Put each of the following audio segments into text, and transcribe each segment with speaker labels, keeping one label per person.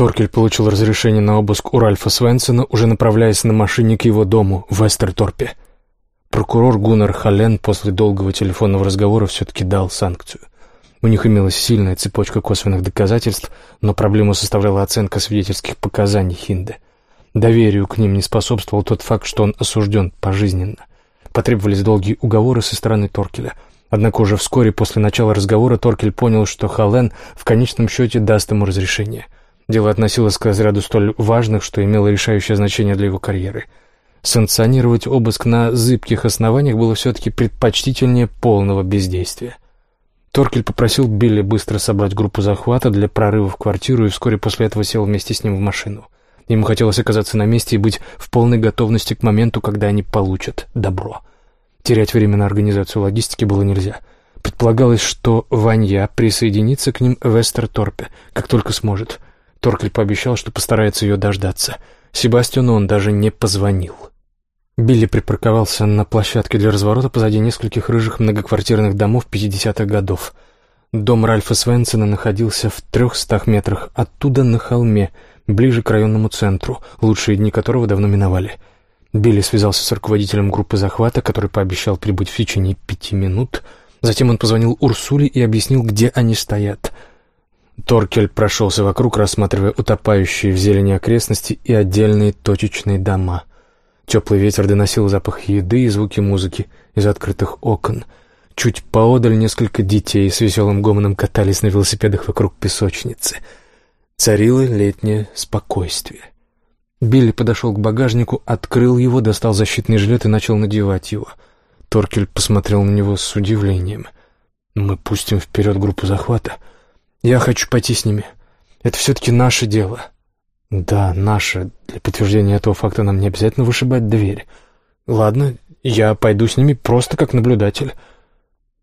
Speaker 1: Торкель получил разрешение на обыск у Ральфа Свенсона, уже направляясь на машине к его дому в Вестерторпе. Прокурор Гуннар Хален после долгого телефонного разговора все-таки дал санкцию. У них имелась сильная цепочка косвенных доказательств, но проблему составляла оценка свидетельских показаний Хинде. Доверию к ним не способствовал тот факт, что он осужден пожизненно. Потребовались долгие уговоры со стороны Торкеля. Однако уже вскоре после начала разговора Торкель понял, что Хален в конечном счете даст ему разрешение. Дело относилось к разряду столь важных, что имело решающее значение для его карьеры — Санкционировать обыск на зыбких основаниях было все-таки предпочтительнее полного бездействия. Торкель попросил Билли быстро собрать группу захвата для прорыва в квартиру и вскоре после этого сел вместе с ним в машину. Ему хотелось оказаться на месте и быть в полной готовности к моменту, когда они получат добро. Терять время на организацию логистики было нельзя. Предполагалось, что Ванья присоединится к ним в Эстерторпе, как только сможет. Торкель пообещал, что постарается ее дождаться. Себастьяну он даже не позвонил. Билли припарковался на площадке для разворота позади нескольких рыжих многоквартирных домов 50-х годов. Дом Ральфа Свенсона находился в трехстах метрах оттуда на холме, ближе к районному центру, лучшие дни которого давно миновали. Билли связался с руководителем группы захвата, который пообещал прибыть в течение пяти минут. Затем он позвонил Урсуле и объяснил, где они стоят. Торкель прошелся вокруг, рассматривая утопающие в зелени окрестности и отдельные точечные дома — Теплый ветер доносил запах еды и звуки музыки из открытых окон. Чуть поодаль несколько детей с веселым гомоном катались на велосипедах вокруг песочницы. Царило летнее спокойствие. Билли подошел к багажнику, открыл его, достал защитный жилет и начал надевать его. Торкель посмотрел на него с удивлением. «Мы пустим вперед группу захвата. Я хочу пойти с ними. Это все-таки наше дело». «Да, наше. Для подтверждения этого факта нам не обязательно вышибать дверь. Ладно, я пойду с ними просто как наблюдатель».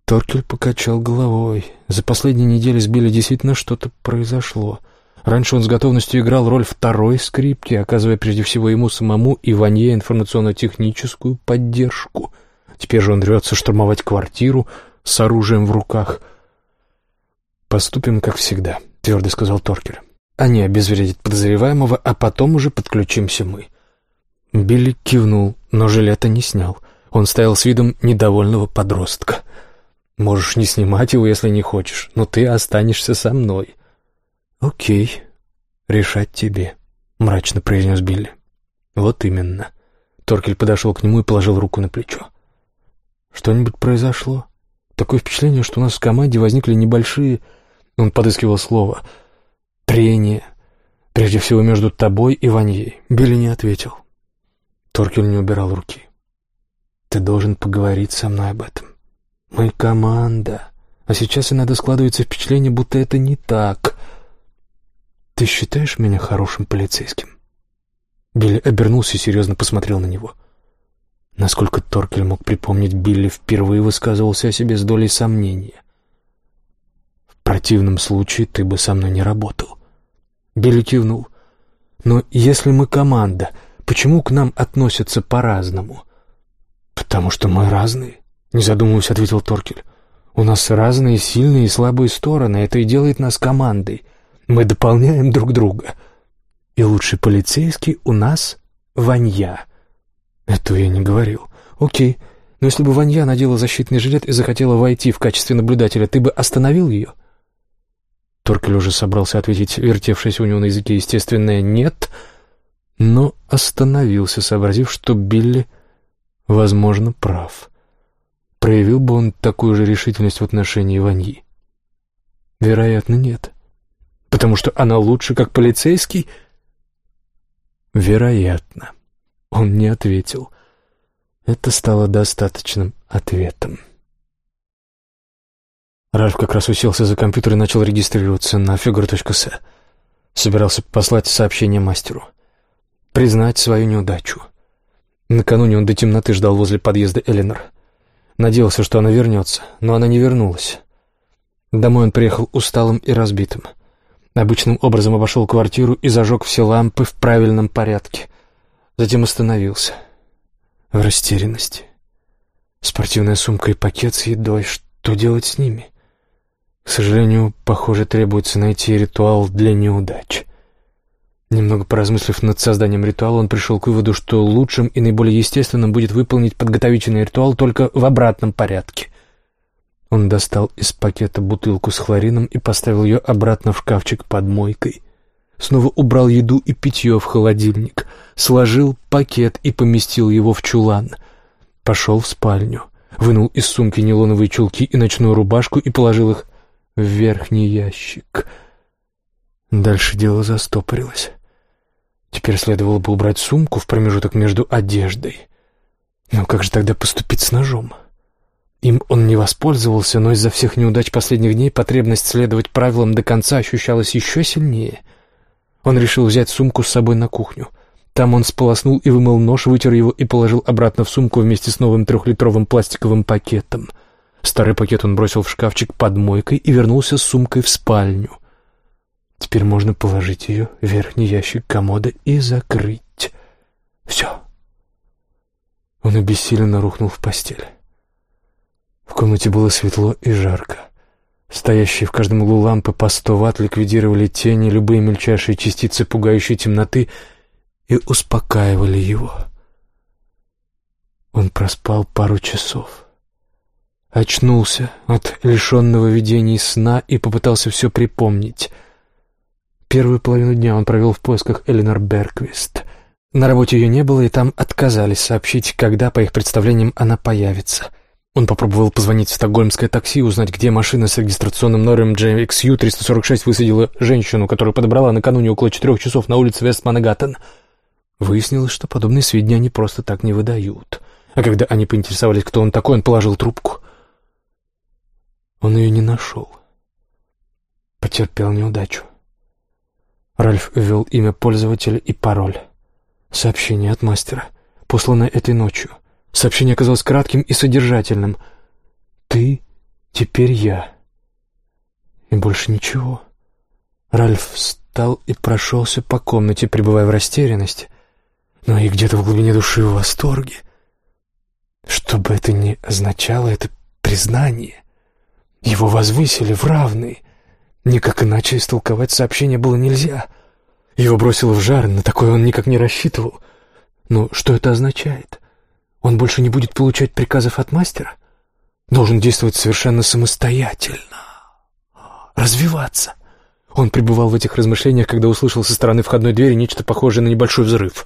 Speaker 1: Торкель покачал головой. За последние недели с Билли действительно что-то произошло. Раньше он с готовностью играл роль второй скрипки, оказывая прежде всего ему самому и Ванье информационно-техническую поддержку. Теперь же он рвется штурмовать квартиру с оружием в руках. «Поступим, как всегда», — твердо сказал Торкель. Они обезвредят подозреваемого, а потом уже подключимся мы». Билли кивнул, но жилета не снял. Он стоял с видом недовольного подростка. «Можешь не снимать его, если не хочешь, но ты останешься со мной». «Окей, решать тебе», — мрачно произнес Билли. «Вот именно». Торкель подошел к нему и положил руку на плечо. «Что-нибудь произошло? Такое впечатление, что у нас в команде возникли небольшие...» Он подыскивал слово — трение. Прежде всего между тобой и Ваньей. Билли не ответил. Торкель не убирал руки. Ты должен поговорить со мной об этом. Мы команда. А сейчас иногда складывается впечатление, будто это не так. Ты считаешь меня хорошим полицейским? Билли обернулся и серьезно посмотрел на него. Насколько Торкель мог припомнить, Билли впервые высказывался о себе с долей сомнения. Противном случае ты бы со мной не работал. Билли кивнул. «Но если мы команда, почему к нам относятся по-разному?» «Потому что мы разные», — не задумываясь, ответил Торкель. «У нас разные сильные и слабые стороны, это и делает нас командой. Мы дополняем друг друга. И лучший полицейский у нас — Ванья». «Этого я не говорил. Окей, но если бы Ванья надела защитный жилет и захотела войти в качестве наблюдателя, ты бы остановил ее?» Торкель уже собрался ответить вертевшись у него на языке естественное «нет», но остановился, сообразив, что Билли, возможно, прав. Проявил бы он такую же решительность в отношении Ваньи? Вероятно, нет. Потому что она лучше, как полицейский? Вероятно. Он не ответил. Это стало достаточным ответом. Ральф как раз уселся за компьютер и начал регистрироваться на figure.s. Собирался послать сообщение мастеру. Признать свою неудачу. Накануне он до темноты ждал возле подъезда Эленор. Надеялся, что она вернется, но она не вернулась. Домой он приехал усталым и разбитым. Обычным образом обошел квартиру и зажег все лампы в правильном порядке. Затем остановился. В растерянности. Спортивная сумка и пакет с едой. Что делать с ними? К сожалению, похоже, требуется найти ритуал для неудач. Немного поразмыслив над созданием ритуала, он пришел к выводу, что лучшим и наиболее естественным будет выполнить подготовительный ритуал только в обратном порядке. Он достал из пакета бутылку с хлорином и поставил ее обратно в шкафчик под мойкой. Снова убрал еду и питье в холодильник, сложил пакет и поместил его в чулан. Пошел в спальню, вынул из сумки нейлоновые чулки и ночную рубашку и положил их в верхний ящик. Дальше дело застопорилось. Теперь следовало бы убрать сумку в промежуток между одеждой. Но как же тогда поступить с ножом? Им он не воспользовался, но из-за всех неудач последних дней потребность следовать правилам до конца ощущалась еще сильнее. Он решил взять сумку с собой на кухню. Там он сполоснул и вымыл нож, вытер его и положил обратно в сумку вместе с новым трехлитровым пластиковым пакетом. Старый пакет он бросил в шкафчик под мойкой и вернулся с сумкой в спальню — Теперь можно положить ее в верхний ящик комода и закрыть. Все. Он обессиленно рухнул в постель. В комнате было светло и жарко. Стоящие в каждом углу лампы по сто ватт ликвидировали тени, любые мельчайшие частицы пугающей темноты и успокаивали его. Он проспал пару часов. Очнулся от лишенного видений сна и попытался все припомнить — Первую половину дня он провел в поисках Эленор Берквист. На работе ее не было, и там отказались сообщить, когда, по их представлениям, она появится. Он попробовал позвонить в стокгольмское такси, узнать, где машина с регистрационным номером JXU-346 высадила женщину, которую подобрала накануне около четырех часов на улице Вест-Манагаттен. Выяснилось, что подобные сведения они просто так не выдают. А когда они поинтересовались, кто он такой, он положил трубку. Он ее не нашел. Потерпел неудачу. Ральф ввел имя пользователя и пароль. Сообщение от мастера, посланное этой ночью. Сообщение оказалось кратким и содержательным. «Ты теперь я». И больше ничего. Ральф встал и прошелся по комнате, пребывая в растерянности, но и где-то в глубине души в восторге. Что бы это ни означало, это признание. Его возвысили в равные, Никак иначе истолковать сообщение было нельзя. Его бросило в жар, на такое он никак не рассчитывал. Но что это означает? Он больше не будет получать приказов от мастера? Должен действовать совершенно самостоятельно. Развиваться. Он пребывал в этих размышлениях, когда услышал со стороны входной двери нечто похожее на небольшой взрыв.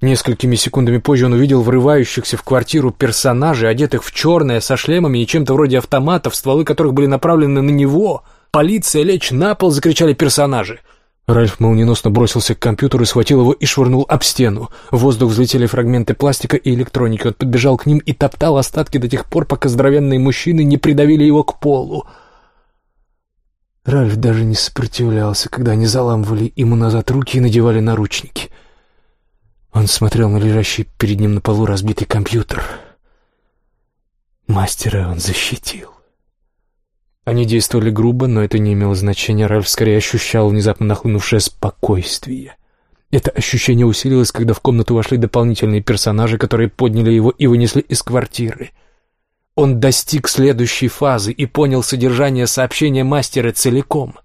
Speaker 1: Несколькими секундами позже он увидел врывающихся в квартиру персонажей, одетых в черное, со шлемами и чем-то вроде автоматов, стволы которых были направлены на него — «Полиция! Лечь на пол!» — закричали персонажи. Ральф молниеносно бросился к компьютеру, схватил его и швырнул об стену. В воздух взлетели фрагменты пластика и электроники. Он подбежал к ним и топтал остатки до тех пор, пока здоровенные мужчины не придавили его к полу. Ральф даже не сопротивлялся, когда они заламывали ему назад руки и надевали наручники. Он смотрел на лежащий перед ним на полу разбитый компьютер. Мастера он защитил. Они действовали грубо, но это не имело значения. Ральф скорее ощущал внезапно нахлынувшее спокойствие. Это ощущение усилилось, когда в комнату вошли дополнительные персонажи, которые подняли его и вынесли из квартиры. Он достиг следующей фазы и понял содержание сообщения мастера целиком.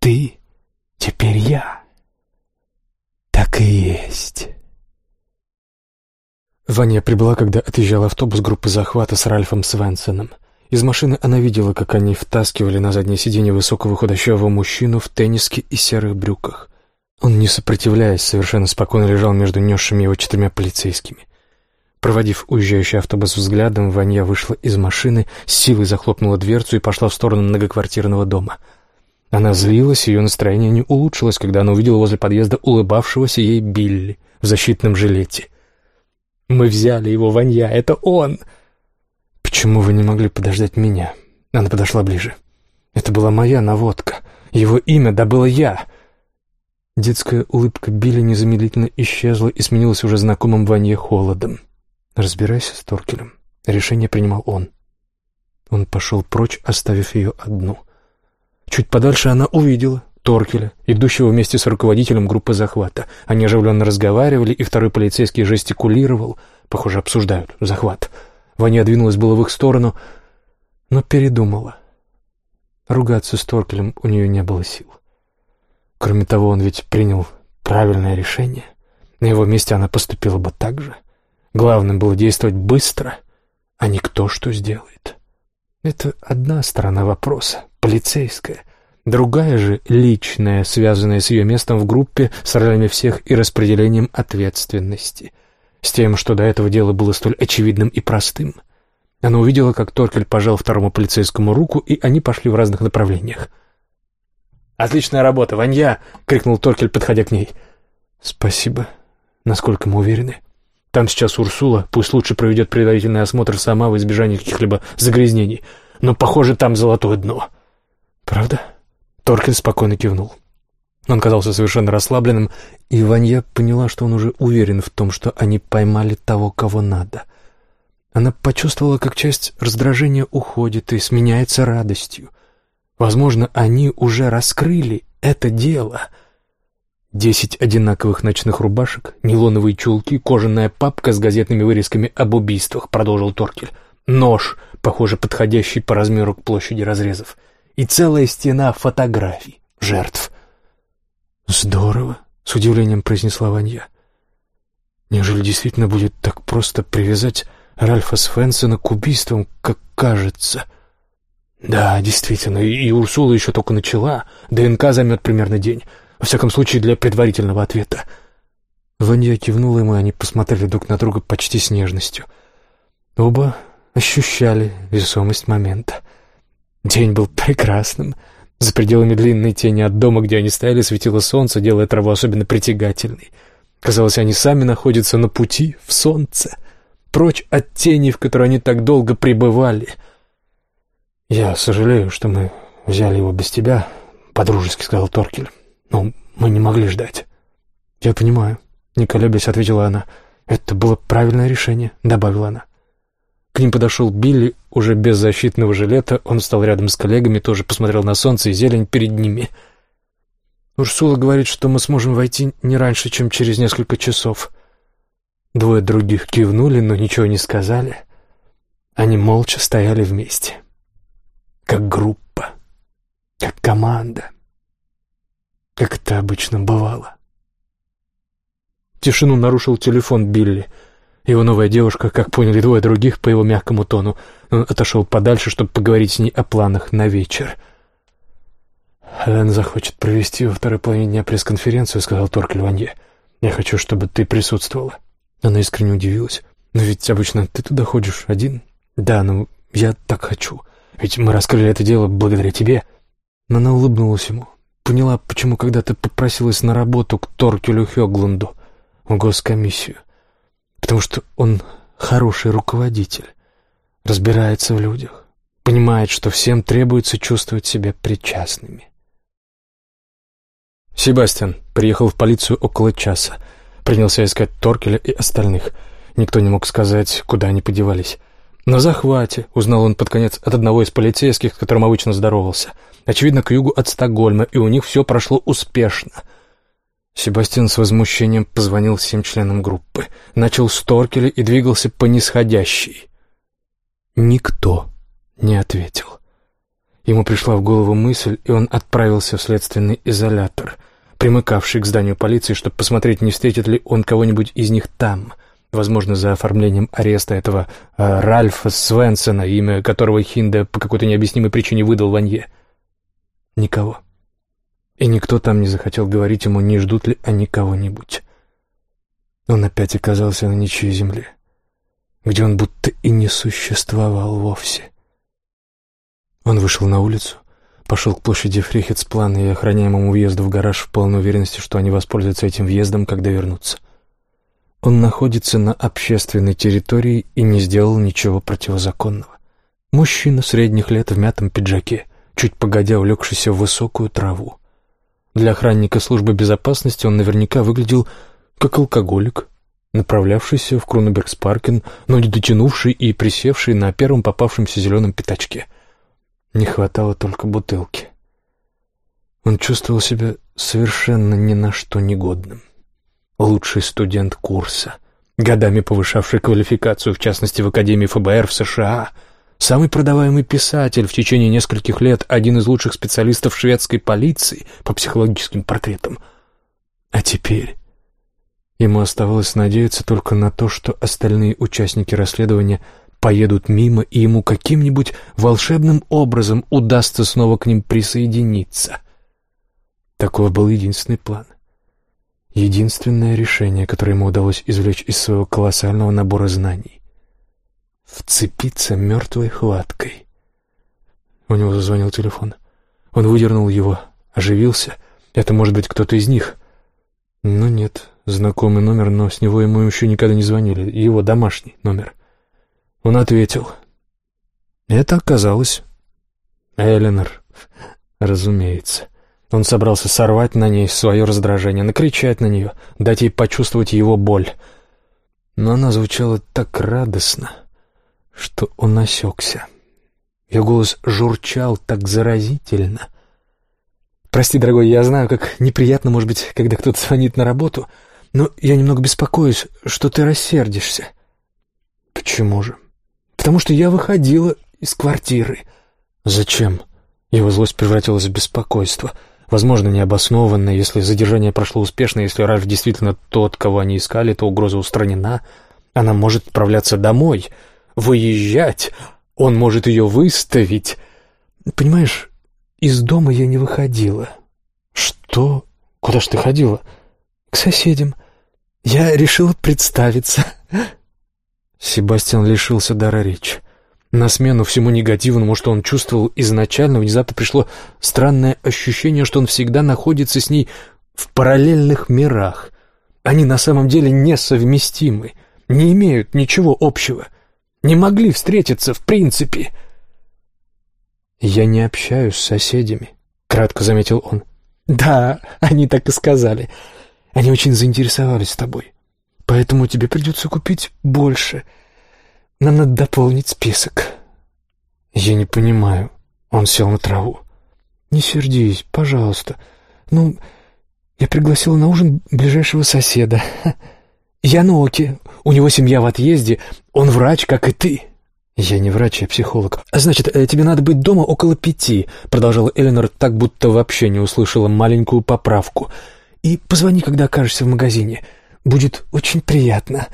Speaker 1: «Ты теперь я». «Так и есть». Ваня прибыла, когда отъезжал автобус группы захвата с Ральфом Свенсоном. Из машины она видела, как они втаскивали на заднее сиденье высокого худощавого мужчину в тенниске и серых брюках. Он, не сопротивляясь, совершенно спокойно лежал между несшими его четырьмя полицейскими. Проводив уезжающий автобус взглядом, Ваня вышла из машины, с силой захлопнула дверцу и пошла в сторону многоквартирного дома. Она злилась, ее настроение не улучшилось, когда она увидела возле подъезда улыбавшегося ей Билли в защитном жилете. «Мы взяли его, Ванья, это он!» «Почему вы не могли подождать меня?» Она подошла ближе. «Это была моя наводка. Его имя добыла я». Детская улыбка Билли незамедлительно исчезла и сменилась уже знакомым Ванье холодом. «Разбирайся с Торкелем». Решение принимал он. Он пошел прочь, оставив ее одну. Чуть подальше она увидела Торкеля, идущего вместе с руководителем группы захвата. Они оживленно разговаривали, и второй полицейский жестикулировал. Похоже, обсуждают захват. Ваня двинулась было в их сторону, но передумала. Ругаться с Торкелем у нее не было сил. Кроме того, он ведь принял правильное решение. На его месте она поступила бы так же. Главное было действовать быстро, а не кто что сделает. Это одна сторона вопроса, полицейская. Другая же, личная, связанная с ее местом в группе, с ролями всех и распределением ответственности. С тем, что до этого дело было столь очевидным и простым. Она увидела, как Торкель пожал второму полицейскому руку, и они пошли в разных направлениях. «Отличная работа, Ванья!» — крикнул Торкель, подходя к ней. «Спасибо. Насколько мы уверены?» «Там сейчас Урсула. Пусть лучше проведет предварительный осмотр сама в избежании каких-либо загрязнений. Но, похоже, там золотое дно». «Правда?» Торкель спокойно кивнул. Он казался совершенно расслабленным, и Ванья поняла, что он уже уверен в том, что они поймали того, кого надо — она почувствовала, как часть раздражения уходит и сменяется радостью. Возможно, они уже раскрыли это дело. Десять одинаковых ночных рубашек, нейлоновые чулки, кожаная папка с газетными вырезками об убийствах, продолжил Торкель. Нож, похоже, подходящий по размеру к площади разрезов. И целая стена фотографий, жертв. «Здорово», — с удивлением произнесла Ванья. «Неужели действительно будет так просто привязать Ральфа Свенсона к убийствам, как кажется. Да, действительно, и Урсула еще только начала. ДНК займет примерно день. Во всяком случае, для предварительного ответа. Ванья кивнула ему, и они посмотрели друг на друга почти с нежностью. Оба ощущали весомость момента. День был прекрасным. За пределами длинной тени от дома, где они стояли, светило солнце, делая траву особенно притягательной. Казалось, они сами находятся на пути в солнце прочь от тени, в которой они так долго пребывали. «Я сожалею, что мы взяли его без тебя», — подружески сказал Торкель. «Но мы не могли ждать». «Я понимаю», — не колеблясь ответила она. «Это было правильное решение», — добавила она. К ним подошел Билли, уже без защитного жилета. Он встал рядом с коллегами, тоже посмотрел на солнце и зелень перед ними. «Урсула говорит, что мы сможем войти не раньше, чем через несколько часов». Двое других кивнули, но ничего не сказали. Они молча стояли вместе. Как группа. Как команда. Как это обычно бывало. Тишину нарушил телефон Билли. Его новая девушка, как поняли двое других по его мягкому тону, он отошел подальше, чтобы поговорить с ней о планах на вечер. «Элен захочет провести во второй половине дня пресс-конференцию», — сказал Торкель Ванье. «Я хочу, чтобы ты присутствовала». Она искренне удивилась. «Но ведь обычно ты туда ходишь один?» «Да, но я так хочу. Ведь мы раскрыли это дело благодаря тебе». Но она улыбнулась ему. Поняла, почему когда-то попросилась на работу к Торкелю Хёглунду в госкомиссию. Потому что он хороший руководитель, разбирается в людях, понимает, что всем требуется чувствовать себя причастными. Себастьян приехал в полицию около часа. Принялся искать Торкеля и остальных. Никто не мог сказать, куда они подевались. На захвате, узнал он под конец от одного из полицейских, с которым обычно здоровался. Очевидно, к югу от Стокгольма, и у них все прошло успешно. Себастьян с возмущением позвонил всем членам группы, начал с Торкеля и двигался по нисходящей. Никто не ответил. Ему пришла в голову мысль, и он отправился в следственный изолятор — примыкавший к зданию полиции, чтобы посмотреть, не встретит ли он кого-нибудь из них там, возможно, за оформлением ареста этого э, Ральфа Свенсона, имя которого Хинда по какой-то необъяснимой причине выдал Ванье. Никого. И никто там не захотел говорить ему, не ждут ли они кого-нибудь. Он опять оказался на ничьей земле, где он будто и не существовал вовсе. Он вышел на улицу, Пошел к площади Фридхемсплан и охраняемому въезду в гараж в полной уверенности, что они воспользуются этим въездом, когда вернутся. Он находится на общественной территории и не сделал ничего противозаконного. Мужчина средних лет в мятом пиджаке, чуть погодя улегшийся в высокую траву. Для охранника службы безопасности он наверняка выглядел как алкоголик, направлявшийся в Крунебергспаркен, но не дотянувший и присевший на первом попавшемся зеленом пятачке. Не хватало только бутылки. Он чувствовал себя совершенно ни на что негодным. Лучший студент курса, годами повышавший квалификацию, в частности в Академии ФБР в США, самый продаваемый писатель в течение нескольких лет, один из лучших специалистов шведской полиции по психологическим портретам. А теперь ему оставалось надеяться только на то, что остальные участники расследования поедут мимо, и ему каким-нибудь волшебным образом удастся снова к ним присоединиться. Таков был единственный план. Единственное решение, которое ему удалось извлечь из своего колоссального набора знаний. Вцепиться мертвой хваткой. У него зазвонил телефон. Он выдернул его, оживился. Это может быть кто-то из них. Но нет, знакомый номер, но с него ему еще никогда не звонили. Его домашний номер. Он ответил. Это оказалось Эленор, разумеется. Он собрался сорвать на ней свое раздражение, накричать на нее, дать ей почувствовать его боль. Но она звучала так радостно, что он осекся. Ее голос журчал так заразительно. «Прости, дорогой, я знаю, как неприятно, может быть, когда кто-то звонит на работу, но я немного беспокоюсь, что ты рассердишься». «Почему же?» «Потому что я выходила из квартиры». «Зачем?» Его злость превратилась в беспокойство — Возможно, необоснованно, если задержание прошло успешно, если Ральф действительно тот, кого они искали, то угроза устранена. Она может отправляться домой, выезжать, он может ее выставить. Понимаешь, из дома я не выходила. Что? Куда ж ты ходила? К соседям. Я решила представиться. Себастьян лишился дара речи. На смену всему негативному, что он чувствовал изначально, внезапно пришло странное ощущение, что он всегда находится с ней в параллельных мирах. Они на самом деле несовместимы, не имеют ничего общего, не могли встретиться в принципе. «Я не общаюсь с соседями», — кратко заметил он. «Да, они так и сказали. Они очень заинтересовались тобой. Поэтому тебе придется купить больше». Нам надо дополнить список». «Я не понимаю». Он сел на траву. «Не сердись, пожалуйста. Ну, я пригласила на ужин ближайшего соседа. Яноки. У него семья в отъезде. Он врач, как и ты». «Я не врач, я психолог». «Значит, э, тебе надо быть дома около пяти», — продолжала Эленор так, будто вообще не услышала маленькую поправку. «И позвони, когда окажешься в магазине. Будет очень приятно».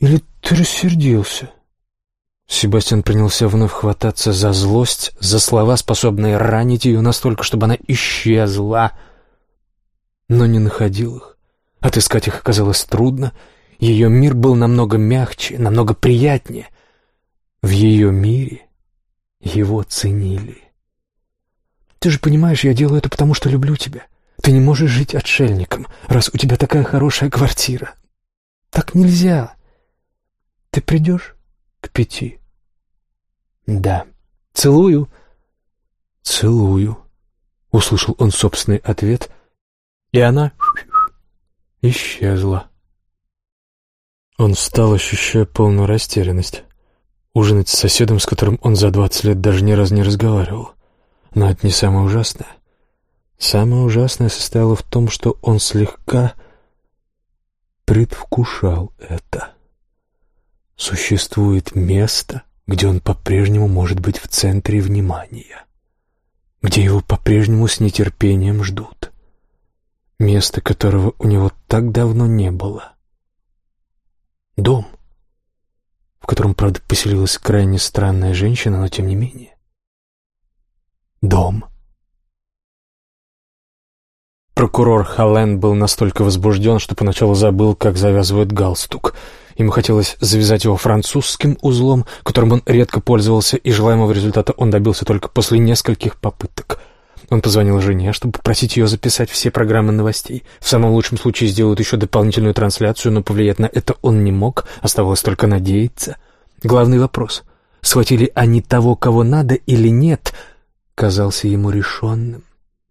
Speaker 1: «Или ты рассердился?» Себастьян принялся вновь хвататься за злость, за слова, способные ранить ее настолько, чтобы она исчезла, но не находил их. Отыскать их оказалось трудно. Ее мир был намного мягче, намного приятнее. В ее мире его ценили. «Ты же понимаешь, я делаю это потому, что люблю тебя. Ты не можешь жить отшельником, раз у тебя такая хорошая квартира. Так нельзя. Ты придешь к пяти?» «Да». «Целую». «Целую», — услышал он собственный ответ, и она исчезла. Он встал, ощущая полную растерянность. Ужинать с соседом, с которым он за двадцать лет даже ни разу не разговаривал. Но это не самое ужасное. Самое ужасное состояло в том, что он слегка предвкушал это. Существует место, где он по-прежнему может быть в центре внимания, где его по-прежнему с нетерпением ждут. Место, которого у него так давно не было. Дом, в котором, правда, поселилась крайне странная женщина, но тем не менее. Дом. Прокурор Халлен был настолько возбужден, что поначалу забыл, как завязывают галстук — Ему хотелось завязать его французским узлом, которым он редко пользовался, и желаемого результата он добился только после нескольких попыток. Он позвонил жене, чтобы попросить ее записать все программы новостей. В самом лучшем случае сделают еще дополнительную трансляцию, но повлиять на это он не мог, оставалось только надеяться. Главный вопрос — схватили они того, кого надо или нет, казался ему решенным.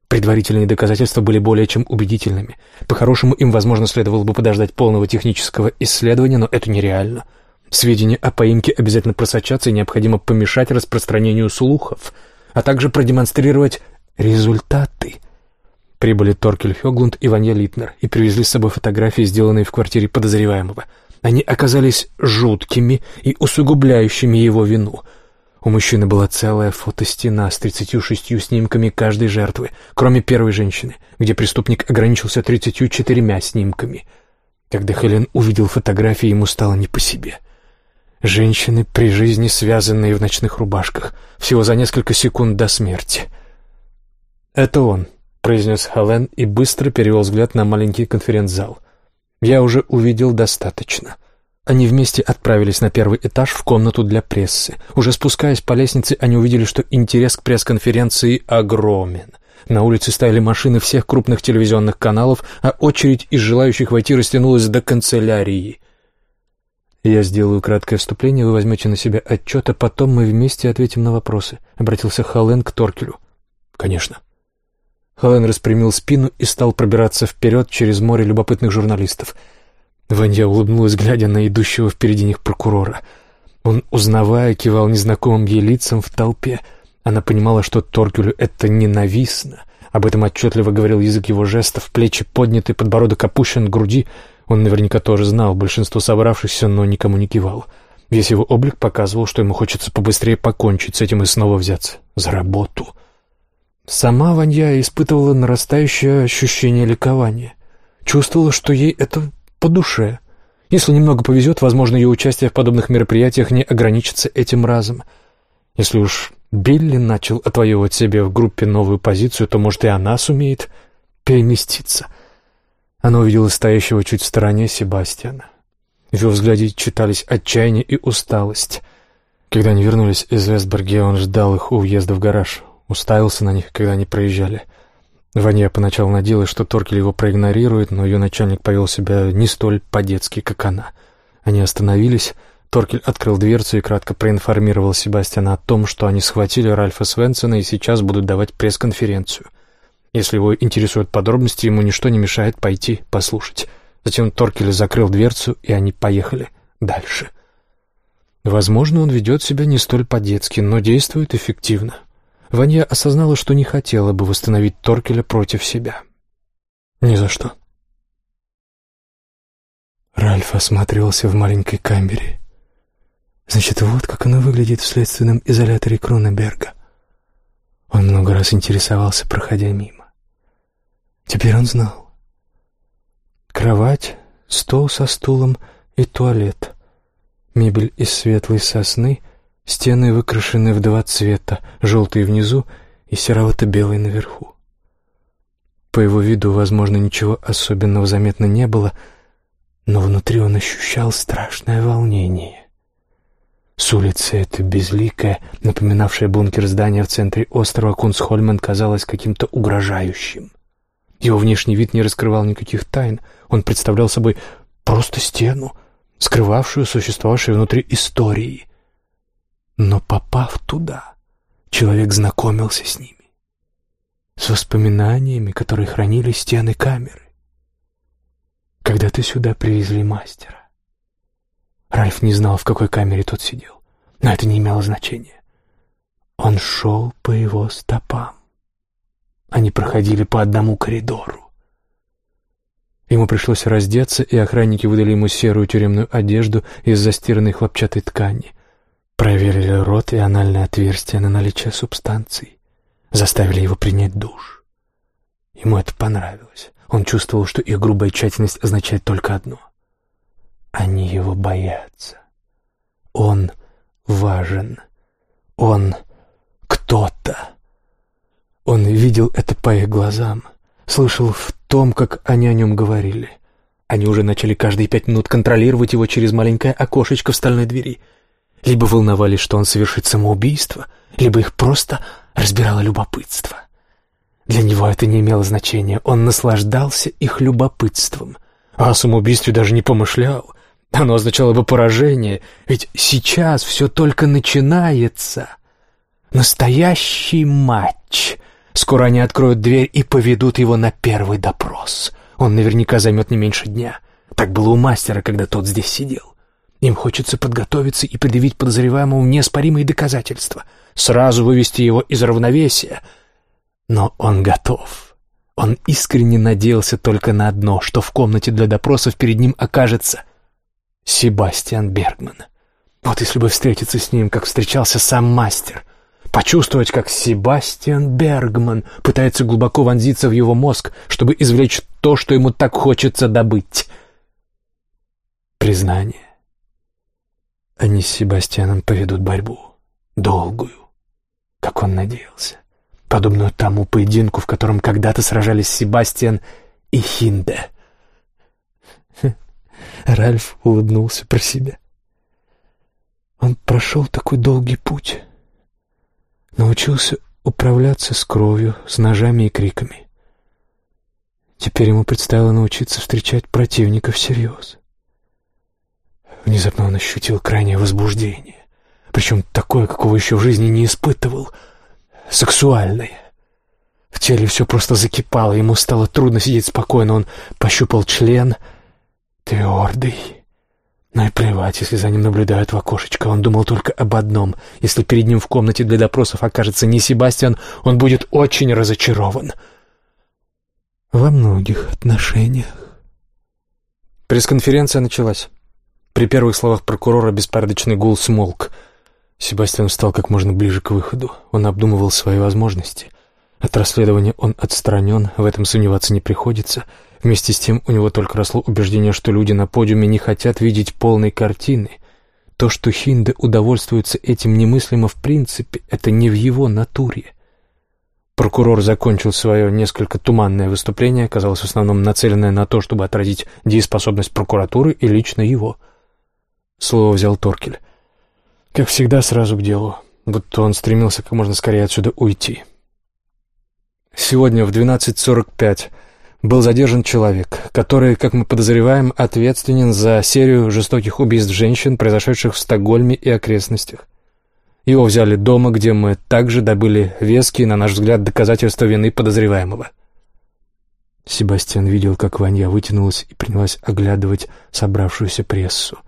Speaker 1: Предварительные доказательства были более чем убедительными. По-хорошему, им, возможно, следовало бы подождать полного технического исследования, но это нереально. Сведения о поимке обязательно просочатся, и необходимо помешать распространению слухов, а также продемонстрировать результаты. Прибыли Торкель Хёглунд и Ванья Литнер и привезли с собой фотографии, сделанные в квартире подозреваемого. Они оказались жуткими и усугубляющими его вину — У мужчины была целая фотостена с 36 снимками каждой жертвы, кроме первой женщины, где преступник ограничился 34 снимками. Когда Хелен увидел фотографии, ему стало не по себе. Женщины при жизни, связанные в ночных рубашках, всего за несколько секунд до смерти. «Это он», — произнес Хелен и быстро перевел взгляд на маленький конференц-зал. «Я уже увидел достаточно». Они вместе отправились на первый этаж в комнату для прессы. Уже спускаясь по лестнице, они увидели, что интерес к пресс-конференции огромен. На улице стояли машины всех крупных телевизионных каналов, а очередь из желающих войти растянулась до канцелярии. «Я сделаю краткое вступление, вы возьмете на себя отчет, а потом мы вместе ответим на вопросы», — обратился Холлен к Торкелю. «Конечно». Холлен распрямил спину и стал пробираться вперед через море любопытных журналистов — Ваня улыбнулась, глядя на идущего впереди них прокурора. Он, узнавая, кивал незнакомым ей лицам в толпе. Она понимала, что Торкелю это ненавистно. Об этом отчетливо говорил язык его жестов, плечи подняты, подбородок опущен к груди. Он наверняка тоже знал большинство собравшихся, но никому не кивал. Весь его облик показывал, что ему хочется побыстрее покончить с этим и снова взяться за работу. Сама Ванья испытывала нарастающее ощущение ликования. Чувствовала, что ей это по душе. Если немного повезет, возможно, ее участие в подобных мероприятиях не ограничится этим разом. Если уж Билли начал отвоевывать себе в группе новую позицию, то, может, и она сумеет переместиться. Она увидела стоящего чуть в стороне Себастьяна. В его взгляде читались отчаяние и усталость. Когда они вернулись из Вестберге, он ждал их у въезда в гараж, уставился на них, когда они проезжали — Ваня поначалу надеялась, что Торкель его проигнорирует, но ее начальник повел себя не столь по-детски, как она. Они остановились. Торкель открыл дверцу и кратко проинформировал Себастьяна о том, что они схватили Ральфа Свенсона и сейчас будут давать пресс-конференцию. Если его интересуют подробности, ему ничто не мешает пойти послушать. Затем Торкель закрыл дверцу, и они поехали дальше. Возможно, он ведет себя не столь по-детски, но действует эффективно. Ваня осознала, что не хотела бы восстановить Торкеля против себя. Ни за что. Ральф осматривался в маленькой камере. Значит, вот как оно выглядит в следственном изоляторе Кроненберга. Он много раз интересовался, проходя мимо. Теперь он знал. Кровать, стол со стулом и туалет. Мебель из светлой сосны — Стены выкрашены в два цвета, желтый внизу и серовато-белый наверху. По его виду, возможно, ничего особенного заметно не было, но внутри он ощущал страшное волнение. С улицы это безликое, напоминавшее бункер здание в центре острова Кунсхольмен казалось каким-то угрожающим. Его внешний вид не раскрывал никаких тайн, он представлял собой просто стену, скрывавшую существовавшие внутри истории — но попав туда, человек знакомился с ними, с воспоминаниями, которые хранили стены камеры. Когда-то сюда привезли мастера. Ральф не знал, в какой камере тот сидел, но это не имело значения. Он шел по его стопам. Они проходили по одному коридору. Ему пришлось раздеться, и охранники выдали ему серую тюремную одежду из застиранной хлопчатой ткани — Проверили рот и анальное отверстие на наличие субстанций. Заставили его принять душ. Ему это понравилось. Он чувствовал, что их грубая тщательность означает только одно. Они его боятся. Он важен. Он кто-то. Он видел это по их глазам, слышал в том, как они о нем говорили. Они уже начали каждые пять минут контролировать его через маленькое окошечко в стальной двери — либо волновались, что он совершит самоубийство, либо их просто разбирало любопытство. Для него это не имело значения, он наслаждался их любопытством. А о самоубийстве даже не помышлял. Оно означало бы поражение, ведь сейчас все только начинается. Настоящий матч. Скоро они откроют дверь и поведут его на первый допрос. Он наверняка займет не меньше дня. Так было у мастера, когда тот здесь сидел. Им хочется подготовиться и предъявить подозреваемому неоспоримые доказательства, сразу вывести его из равновесия. Но он готов. Он искренне надеялся только на одно, что в комнате для допросов перед ним окажется Себастьян Бергман. Вот если бы встретиться с ним, как встречался сам мастер, почувствовать, как Себастьян Бергман пытается глубоко вонзиться в его мозг, чтобы извлечь то, что ему так хочется добыть. Признание. Они с Себастьяном поведут борьбу. Долгую, как он надеялся. Подобную тому поединку, в котором когда-то сражались Себастьян и Хинде. Ральф улыбнулся про себя. Он прошел такой долгий путь. Научился управляться с кровью, с ножами и криками. Теперь ему предстояло научиться встречать противника всерьез. Внезапно он ощутил крайнее возбуждение, причем такое, какого еще в жизни не испытывал, сексуальное. В теле все просто закипало, ему стало трудно сидеть спокойно, он пощупал член, твердый. Ну и плевать, если за ним наблюдают в окошечко. Он думал только об одном. Если перед ним в комнате для допросов окажется не Себастьян, он будет очень разочарован. Во многих отношениях. Пресс-конференция началась. При первых словах прокурора беспорядочный гул смолк. Себастьян встал как можно ближе к выходу. Он обдумывал свои возможности. От расследования он отстранен, в этом сомневаться не приходится. Вместе с тем у него только росло убеждение, что люди на подиуме не хотят видеть полной картины. То, что Хинде удовольствуется этим немыслимо в принципе, это не в его натуре. Прокурор закончил свое несколько туманное выступление, казалось в основном нацеленное на то, чтобы отразить дееспособность прокуратуры и лично его – Слово взял Торкель. Как всегда, сразу к делу, будто он стремился как можно скорее отсюда уйти. Сегодня в 12.45 был задержан человек, который, как мы подозреваем, ответственен за серию жестоких убийств женщин, произошедших в Стокгольме и окрестностях. Его взяли дома, где мы также добыли веские, на наш взгляд, доказательства вины подозреваемого. Себастьян видел, как Ванья вытянулась и принялась оглядывать собравшуюся прессу.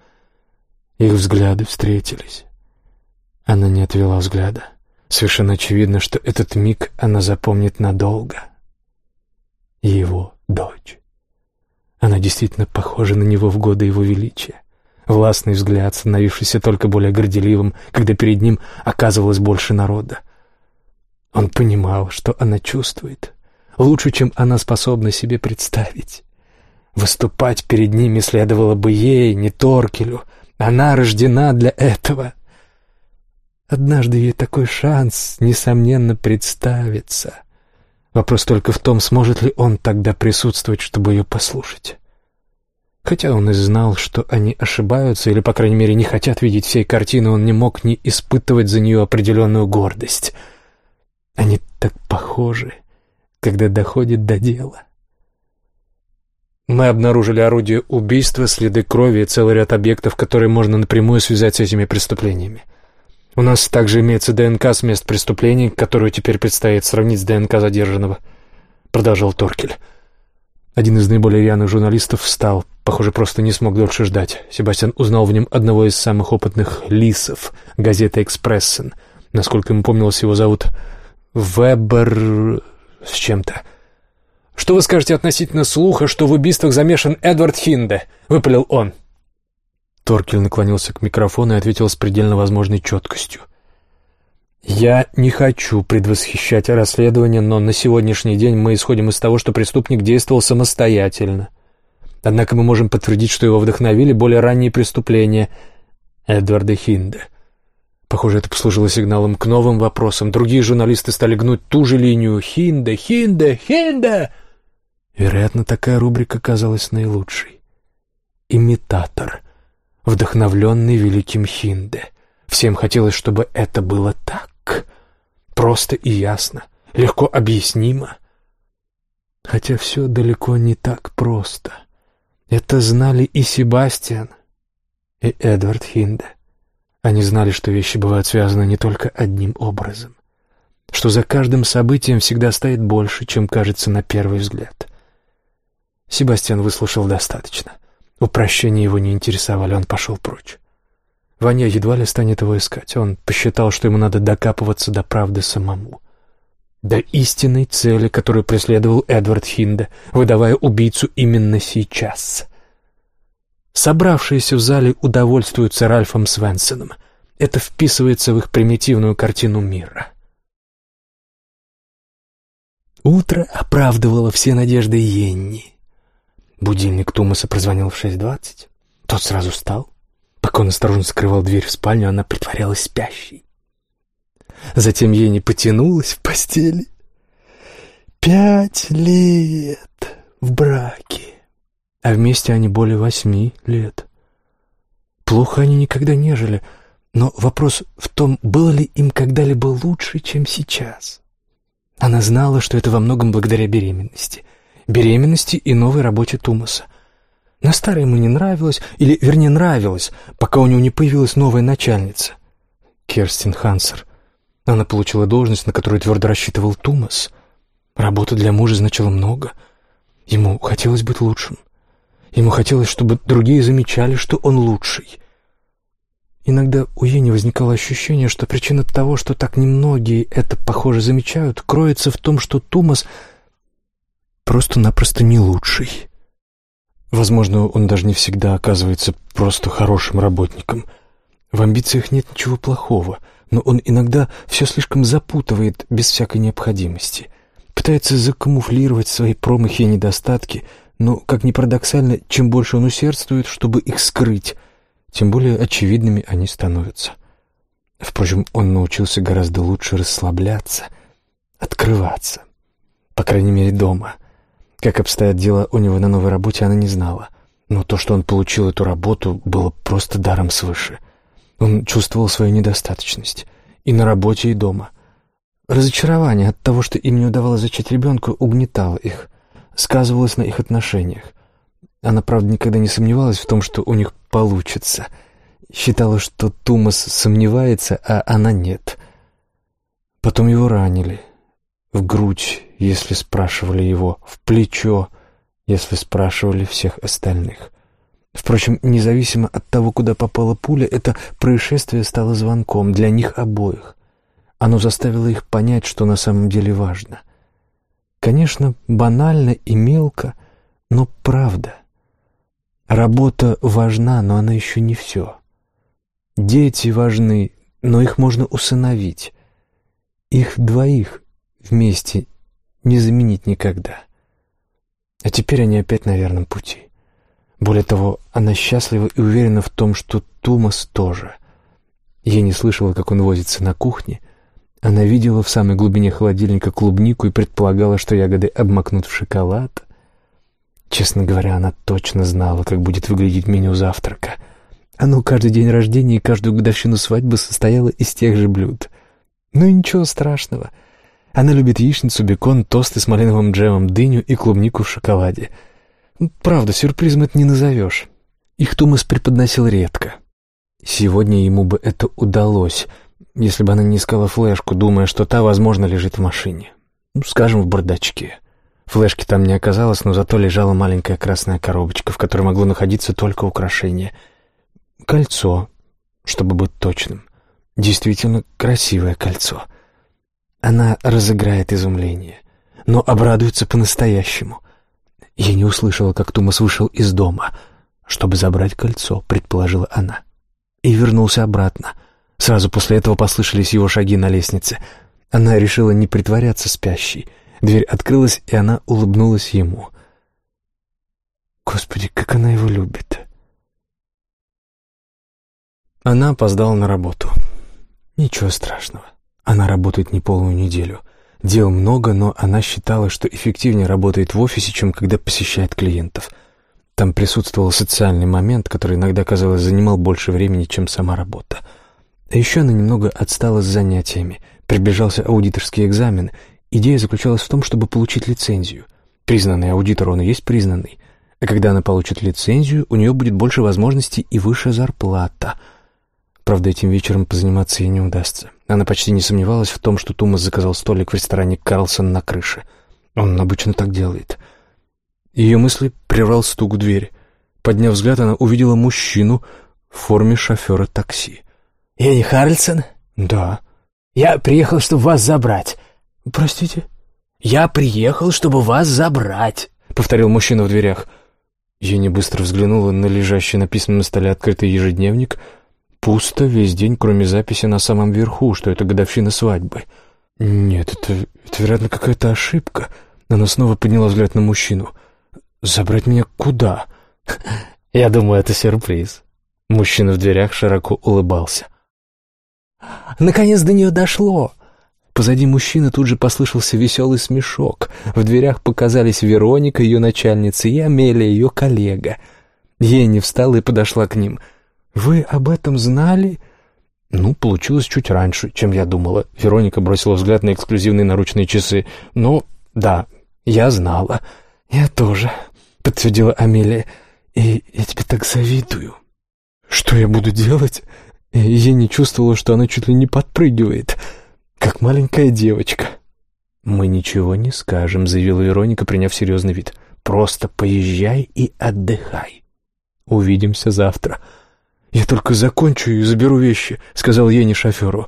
Speaker 1: Их взгляды встретились. Она не отвела взгляда. Совершенно очевидно, что этот миг она запомнит надолго. Его дочь. Она действительно похожа на него в годы его величия. Властный взгляд, становившийся только более горделивым, когда перед ним оказывалось больше народа. Он понимал, что она чувствует, лучше, чем она способна себе представить. Выступать перед ними следовало бы ей, не Торкелю, она рождена для этого. Однажды ей такой шанс, несомненно, представится. Вопрос только в том, сможет ли он тогда присутствовать, чтобы ее послушать. Хотя он и знал, что они ошибаются, или, по крайней мере, не хотят видеть всей картины, он не мог не испытывать за нее определенную гордость. Они так похожи, когда доходит до дела. Мы обнаружили орудие убийства, следы крови и целый ряд объектов, которые можно напрямую связать с этими преступлениями. У нас также имеется ДНК с мест преступлений, которую теперь предстоит сравнить с ДНК задержанного», — продолжал Торкель. Один из наиболее рьяных журналистов встал, похоже, просто не смог дольше ждать. Себастьян узнал в нем одного из самых опытных лисов газеты «Экспрессен». Насколько ему помнилось, его зовут Вебер с чем-то. «Что вы скажете относительно слуха, что в убийствах замешан Эдвард Хинде?» — выпалил он. Торкель наклонился к микрофону и ответил с предельно возможной четкостью. «Я не хочу предвосхищать расследование, но на сегодняшний день мы исходим из того, что преступник действовал самостоятельно. Однако мы можем подтвердить, что его вдохновили более ранние преступления Эдварда Хинде. Похоже, это послужило сигналом к новым вопросам. Другие журналисты стали гнуть ту же линию «Хинде! Хинде! Хинде!» Вероятно, такая рубрика казалась наилучшей. Имитатор, вдохновленный великим Хинде. Всем хотелось, чтобы это было так. Просто и ясно, легко объяснимо. Хотя все далеко не так просто. Это знали и Себастьян, и Эдвард Хинде. Они знали, что вещи бывают связаны не только одним образом, что за каждым событием всегда стоит больше, чем кажется на первый взгляд — Себастьян выслушал достаточно. Упрощения его не интересовали, он пошел прочь. Ваня едва ли станет его искать. Он посчитал, что ему надо докапываться до правды самому. До истинной цели, которую преследовал Эдвард Хинде, выдавая убийцу именно сейчас. Собравшиеся в зале удовольствуются Ральфом Свенсоном. Это вписывается в их примитивную картину мира. Утро оправдывало все надежды Йенни. Будильник Тумаса прозвонил в 6.20. Тот сразу встал. Пока он осторожно скрывал дверь в спальню, она притворялась спящей. Затем Йенни потянулась в постели. Пять лет в браке а вместе они более восьми лет. Плохо они никогда не жили, но вопрос в том, было ли им когда-либо лучше, чем сейчас. Она знала, что это во многом благодаря беременности. Беременности и новой работе Тумаса. На старой ему не нравилось, или, вернее, нравилось, пока у него не появилась новая начальница. Керстин Хансер. Она получила должность, на которую твердо рассчитывал Тумас. Работа для мужа значила много. Ему хотелось быть лучшим. Ему хотелось, чтобы другие замечали, что он лучший. Иногда у Ени возникало ощущение, что причина того, что так немногие это, похоже, замечают, кроется в том, что Тумас просто-напросто не лучший. Возможно, он даже не всегда оказывается просто хорошим работником. В амбициях нет ничего плохого, но он иногда все слишком запутывает без всякой необходимости. Пытается закамуфлировать свои промахи и недостатки — но, как ни парадоксально, чем больше он усердствует, чтобы их скрыть, тем более очевидными они становятся. Впрочем, он научился гораздо лучше расслабляться, открываться. По крайней мере, дома. Как обстоят дела у него на новой работе, она не знала. Но то, что он получил эту работу, было просто даром свыше. Он чувствовал свою недостаточность. И на работе, и дома. Разочарование от того, что им не удавалось зачать ребенка, угнетало их сказывалось на их отношениях. Она, правда, никогда не сомневалась в том, что у них получится. Считала, что Тумас сомневается, а она нет. Потом его ранили. В грудь, если спрашивали его, в плечо, если спрашивали всех остальных. Впрочем, независимо от того, куда попала пуля, это происшествие стало звонком для них обоих. Оно заставило их понять, что на самом деле важно — Конечно, банально и мелко, но правда. Работа важна, но она еще не все. Дети важны, но их можно усыновить. Их двоих вместе не заменить никогда. А теперь они опять на верном пути. Более того, она счастлива и уверена в том, что Тумас тоже. Я не слышала, как он возится на кухне — она видела в самой глубине холодильника клубнику и предполагала, что ягоды обмакнут в шоколад. Честно говоря, она точно знала, как будет выглядеть меню завтрака. Оно каждый день рождения и каждую годовщину свадьбы состояло из тех же блюд. И ничего страшного. Она любит яичницу, бекон, тосты с малиновым джемом, дыню и клубнику в шоколаде. Правда, сюрпризом это не назовешь. Их Томас преподносил редко. Сегодня ему бы это удалось — если бы она не искала флешку, думая, что та, возможно, лежит в машине. Ну, скажем, в бардачке. Флешки там не оказалось, но зато лежала маленькая красная коробочка, в которой могло находиться только украшение. Кольцо, чтобы быть точным. Действительно красивое кольцо. Она разыграет изумление, но обрадуется по-настоящему. Я не услышала, как Тумас вышел из дома, чтобы забрать кольцо, предположила она. И вернулся обратно — Сразу после этого послышались его шаги на лестнице. Она решила не притворяться спящей. Дверь открылась, и она улыбнулась ему. Господи, как она его любит. Она опоздала на работу. Ничего страшного. Она работает не полную неделю. Дел много, но она считала, что эффективнее работает в офисе, чем когда посещает клиентов. Там присутствовал социальный момент, который иногда, казалось, занимал больше времени, чем сама работа. А еще она немного отстала с занятиями. Приближался аудиторский экзамен. Идея заключалась в том, чтобы получить лицензию. Признанный аудитор, он и есть признанный. А когда она получит лицензию, у нее будет больше возможностей и выше зарплата. Правда, этим вечером позаниматься ей не удастся. Она почти не сомневалась в том, что Тумас заказал столик в ресторане «Карлсон» на крыше. Он обычно так делает. Ее мысли прервал стук в дверь. Подняв взгляд, она увидела мужчину в форме шофера такси.
Speaker 2: «Ени Харльсон?»
Speaker 1: «Да».
Speaker 2: «Я приехал, чтобы вас забрать».
Speaker 1: «Простите?»
Speaker 2: «Я приехал, чтобы вас забрать», —
Speaker 1: повторил мужчина в дверях. Ени быстро взглянула на лежащий на письменном столе открытый ежедневник. Пусто весь день, кроме записи на самом верху, что это годовщина свадьбы. Нет, это, это вероятно, какая-то ошибка. Она снова подняла взгляд на мужчину. «Забрать меня куда?» «Я думаю, это сюрприз». Мужчина в дверях широко улыбался.
Speaker 2: «Наконец до нее дошло!»
Speaker 1: Позади мужчины тут же послышался веселый смешок. В дверях показались Вероника, ее начальница, и Амелия, ее коллега. Ени встала и подошла к ним. «Вы об этом знали?» «Ну, получилось чуть раньше, чем я думала». Вероника бросила взгляд на эксклюзивные наручные часы. «Ну, да, я знала».
Speaker 2: «Я тоже», — подтвердила Амелия. «И я тебе так завидую».
Speaker 1: «Что я буду делать?» Я не чувствовала, что она чуть ли не подпрыгивает, как маленькая девочка. «Мы ничего не скажем», — заявила Вероника, приняв серьезный вид. «Просто поезжай и отдыхай. Увидимся завтра». «Я только закончу и заберу вещи», — сказал Ени шоферу.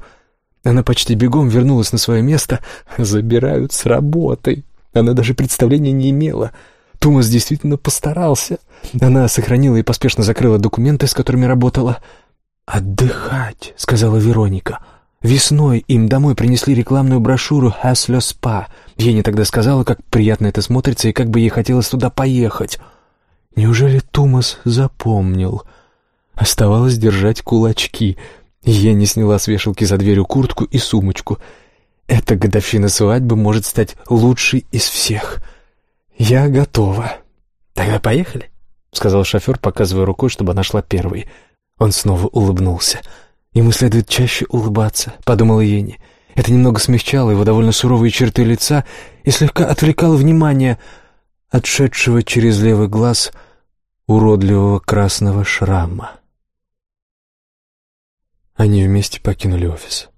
Speaker 1: Она почти бегом вернулась на свое место. «Забирают с работы». Она даже представления не имела. Томас действительно постарался. Она сохранила и поспешно закрыла документы, с которыми работала. «Отдыхать», — сказала Вероника. Весной им домой принесли рекламную брошюру «Хаслё Спа». Ени тогда сказала, как приятно это смотрится и как бы ей хотелось туда поехать. Неужели Томас запомнил? Оставалось держать кулачки. Ени сняла с вешалки за дверью куртку и сумочку. Эта годовщина свадьбы может стать лучшей из всех. Я готова. «Тогда поехали», — сказал шофер, показывая рукой, чтобы она шла первой. Он снова улыбнулся. «Ему следует чаще улыбаться», — подумала Ени. Это немного смягчало его довольно суровые черты лица и слегка отвлекало внимание отшедшего через левый глаз уродливого красного шрама. Они вместе покинули офис.